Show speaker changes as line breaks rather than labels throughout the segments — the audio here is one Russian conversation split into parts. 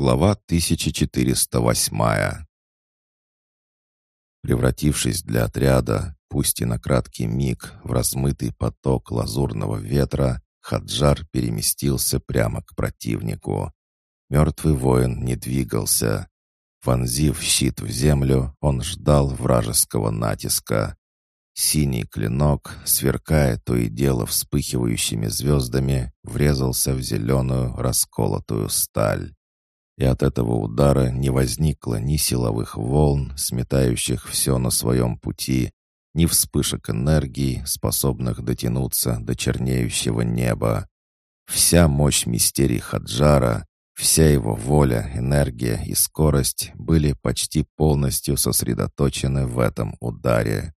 Глава 1408 Превратившись для отряда, пусть и на краткий миг, в размытый поток лазурного ветра, Хаджар переместился прямо к противнику. Мертвый воин не двигался. Вонзив щит в землю, он ждал вражеского натиска. Синий клинок, сверкая то и дело вспыхивающими звездами, врезался в зеленую расколотую сталь и от этого удара не возникло ни силовых волн, сметающих все на своем пути, ни вспышек энергии, способных дотянуться до чернеющего неба. Вся мощь мистерий Хаджара, вся его воля, энергия и скорость были почти полностью сосредоточены в этом ударе.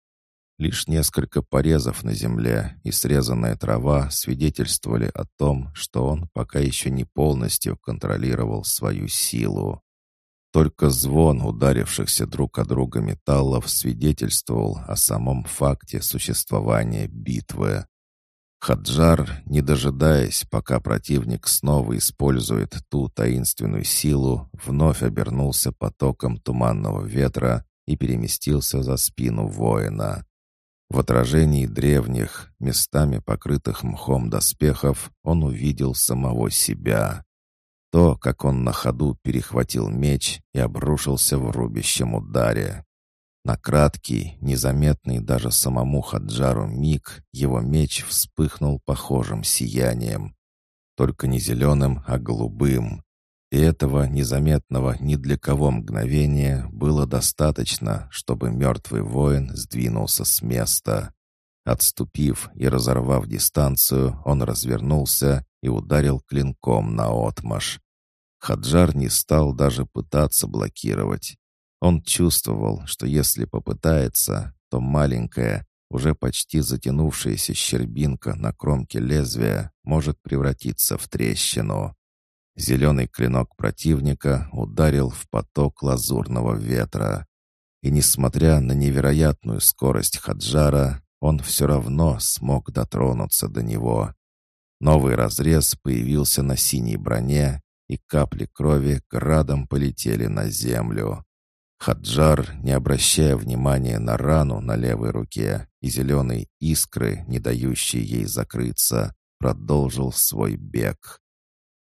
Лишь несколько порезов на земле и срезанная трава свидетельствовали о том, что он пока еще не полностью контролировал свою силу. Только звон ударившихся друг о друга металлов свидетельствовал о самом факте существования битвы. Хаджар, не дожидаясь, пока противник снова использует ту таинственную силу, вновь обернулся потоком туманного ветра и переместился за спину воина. В отражении древних, местами покрытых мхом доспехов, он увидел самого себя. То, как он на ходу перехватил меч и обрушился в рубящем ударе. На краткий, незаметный даже самому Хаджару миг, его меч вспыхнул похожим сиянием. Только не зеленым, а голубым. И этого незаметного ни для кого мгновения было достаточно, чтобы мертвый воин сдвинулся с места. Отступив и разорвав дистанцию, он развернулся и ударил клинком на отмаш. Хаджар не стал даже пытаться блокировать. Он чувствовал, что если попытается, то маленькая, уже почти затянувшаяся щербинка на кромке лезвия может превратиться в трещину. Зеленый клинок противника ударил в поток лазурного ветра. И несмотря на невероятную скорость Хаджара, он все равно смог дотронуться до него. Новый разрез появился на синей броне, и капли крови градом полетели на землю. Хаджар, не обращая внимания на рану на левой руке и зеленые искры, не дающие ей закрыться, продолжил свой бег.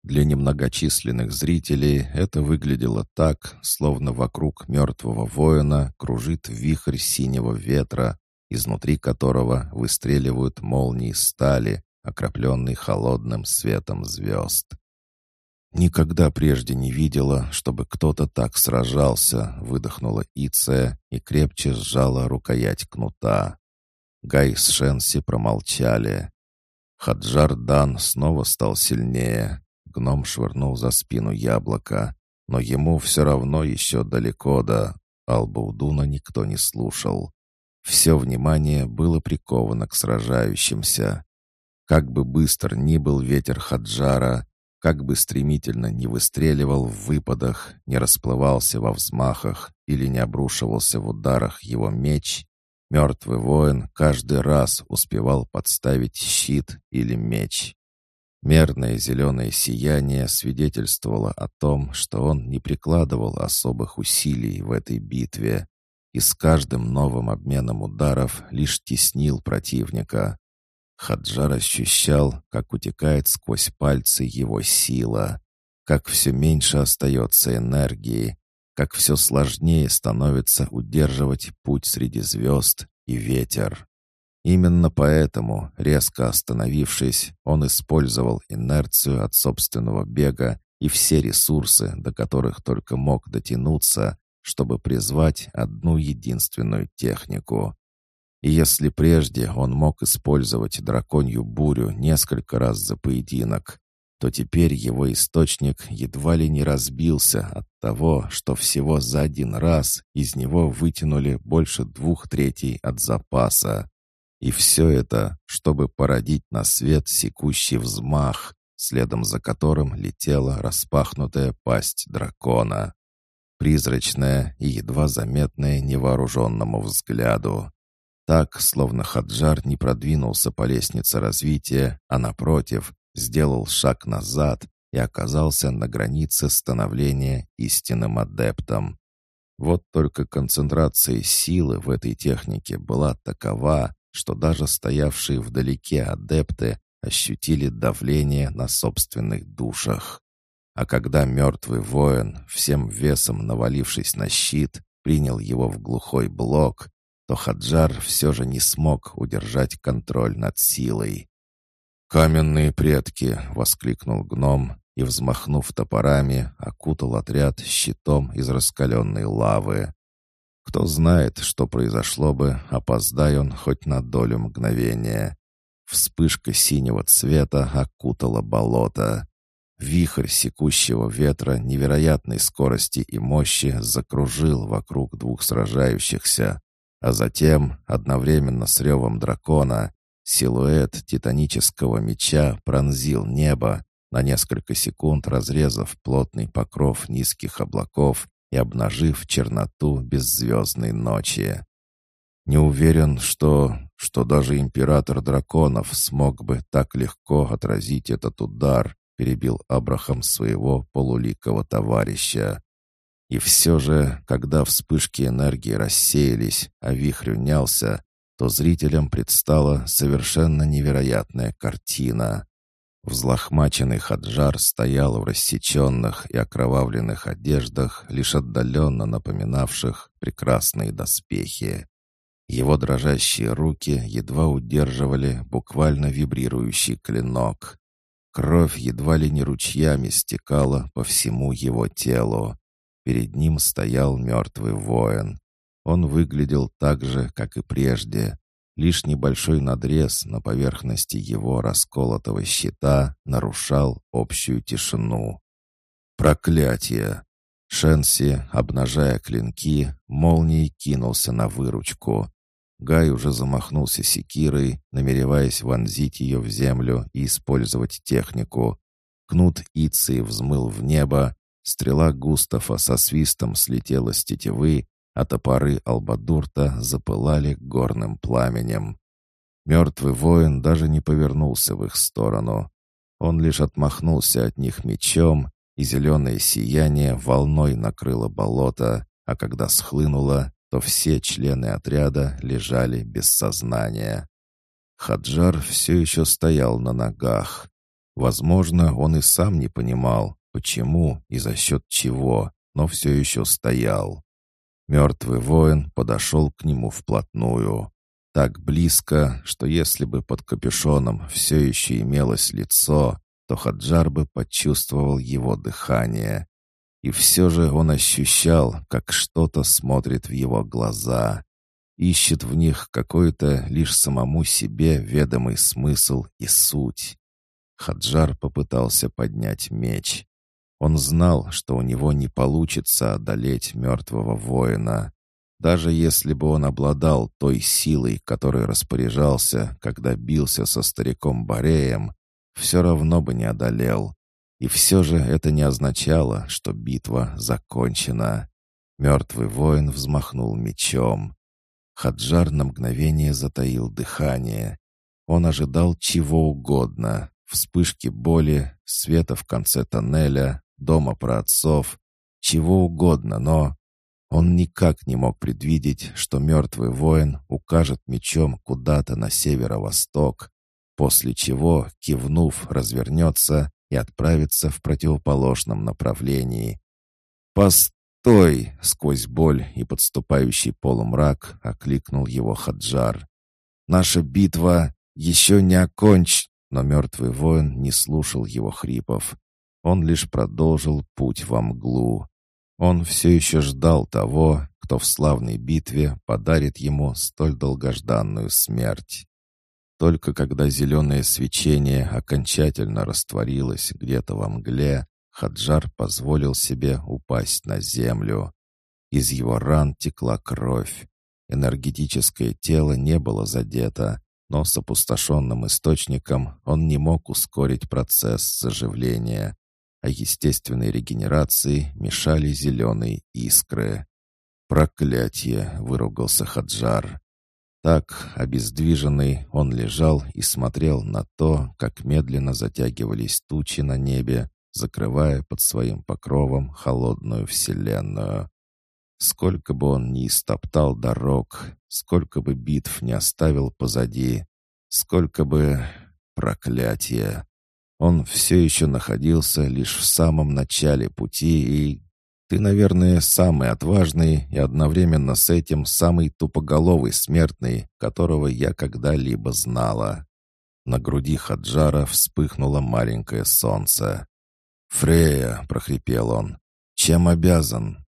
Для немногочисленных зрителей это выглядело так, словно вокруг мертвого воина кружит вихрь синего ветра, изнутри которого выстреливают молнии стали, окропленные холодным светом звезд. «Никогда прежде не видела, чтобы кто-то так сражался», — выдохнула Иция и крепче сжала рукоять кнута. Гай с Шенси промолчали. Хаджар Дан снова стал сильнее, Гном швырнул за спину яблоко, но ему все равно еще далеко до... Албаудуна никто не слушал. Все внимание было приковано к сражающимся. Как бы быстр ни был ветер Хаджара, как бы стремительно не выстреливал в выпадах, не расплывался во взмахах или не обрушивался в ударах его меч, мертвый воин каждый раз успевал подставить щит или меч. Мерное зеленое сияние свидетельствовало о том, что он не прикладывал особых усилий в этой битве и с каждым новым обменом ударов лишь теснил противника. Хаджар ощущал, как утекает сквозь пальцы его сила, как все меньше остается энергии, как все сложнее становится удерживать путь среди звезд и ветер. Именно поэтому, резко остановившись, он использовал инерцию от собственного бега и все ресурсы, до которых только мог дотянуться, чтобы призвать одну единственную технику. И если прежде он мог использовать драконью бурю несколько раз за поединок, то теперь его источник едва ли не разбился от того, что всего за один раз из него вытянули больше двух третей от запаса. И все это, чтобы породить на свет секущий взмах, следом за которым летела распахнутая пасть дракона. Призрачная и едва заметная невооруженному взгляду. Так, словно Хаджар не продвинулся по лестнице развития, а напротив, сделал шаг назад и оказался на границе становления истинным адептом. Вот только концентрация силы в этой технике была такова, что даже стоявшие вдалеке адепты ощутили давление на собственных душах. А когда мертвый воин, всем весом навалившись на щит, принял его в глухой блок, то Хаджар все же не смог удержать контроль над силой. «Каменные предки!» — воскликнул гном и, взмахнув топорами, окутал отряд щитом из раскаленной лавы. Кто знает, что произошло бы, опоздай он хоть на долю мгновения. Вспышка синего цвета окутала болото. Вихрь секущего ветра невероятной скорости и мощи закружил вокруг двух сражающихся, а затем, одновременно с ревом дракона, силуэт титанического меча пронзил небо, на несколько секунд разрезав плотный покров низких облаков и обнажив черноту беззвездной ночи. Не уверен, что... что даже император драконов смог бы так легко отразить этот удар, перебил Абрахам своего полуликого товарища. И все же, когда вспышки энергии рассеялись, а вихрь унялся, то зрителям предстала совершенно невероятная картина. Взлохмаченный Хаджар стоял в рассеченных и окровавленных одеждах, лишь отдаленно напоминавших прекрасные доспехи. Его дрожащие руки едва удерживали буквально вибрирующий клинок. Кровь едва ли не ручьями стекала по всему его телу. Перед ним стоял мертвый воин. Он выглядел так же, как и прежде, Лишь небольшой надрез на поверхности его расколотого щита нарушал общую тишину. «Проклятие!» Шенси, обнажая клинки, молнией кинулся на выручку. Гай уже замахнулся секирой, намереваясь вонзить ее в землю и использовать технику. Кнут Иции взмыл в небо, стрела Густава со свистом слетела с тетивы а топоры Албадурта запылали горным пламенем. Мертвый воин даже не повернулся в их сторону. Он лишь отмахнулся от них мечом, и зеленое сияние волной накрыло болото, а когда схлынуло, то все члены отряда лежали без сознания. Хаджар все еще стоял на ногах. Возможно, он и сам не понимал, почему и за счет чего, но все еще стоял. Мертвый воин подошел к нему вплотную. Так близко, что если бы под капюшоном все еще имелось лицо, то Хаджар бы почувствовал его дыхание. И все же он ощущал, как что-то смотрит в его глаза, ищет в них какой-то лишь самому себе ведомый смысл и суть. Хаджар попытался поднять меч. Он знал, что у него не получится одолеть мертвого воина. Даже если бы он обладал той силой, которой распоряжался, когда бился со стариком Бореем, все равно бы не одолел. И все же это не означало, что битва закончена. Мертвый воин взмахнул мечом. Хаджар на мгновение затаил дыхание. Он ожидал чего угодно. Вспышки боли, света в конце тоннеля, дома про отцов, чего угодно, но он никак не мог предвидеть, что мертвый воин укажет мечом куда-то на северо-восток, после чего, кивнув, развернется и отправится в противоположном направлении. «Постой!» — сквозь боль и подступающий полумрак окликнул его Хаджар. «Наша битва еще не оконч...» Но мертвый воин не слушал его хрипов. Он лишь продолжил путь во мглу. Он все еще ждал того, кто в славной битве подарит ему столь долгожданную смерть. Только когда зеленое свечение окончательно растворилось где-то во мгле, Хаджар позволил себе упасть на землю. Из его ран текла кровь. Энергетическое тело не было задето, но с опустошенным источником он не мог ускорить процесс заживления а естественной регенерации мешали зеленые искры. «Проклятие!» — выругался Хаджар. Так, обездвиженный, он лежал и смотрел на то, как медленно затягивались тучи на небе, закрывая под своим покровом холодную вселенную. Сколько бы он ни истоптал дорог, сколько бы битв не оставил позади, сколько бы... проклятия. Он все еще находился лишь в самом начале пути и... Ты, наверное, самый отважный и одновременно с этим самый тупоголовый смертный, которого я когда-либо знала. На груди Хаджара вспыхнуло маленькое солнце. «Фрея!» — прохрипел он. «Чем обязан?»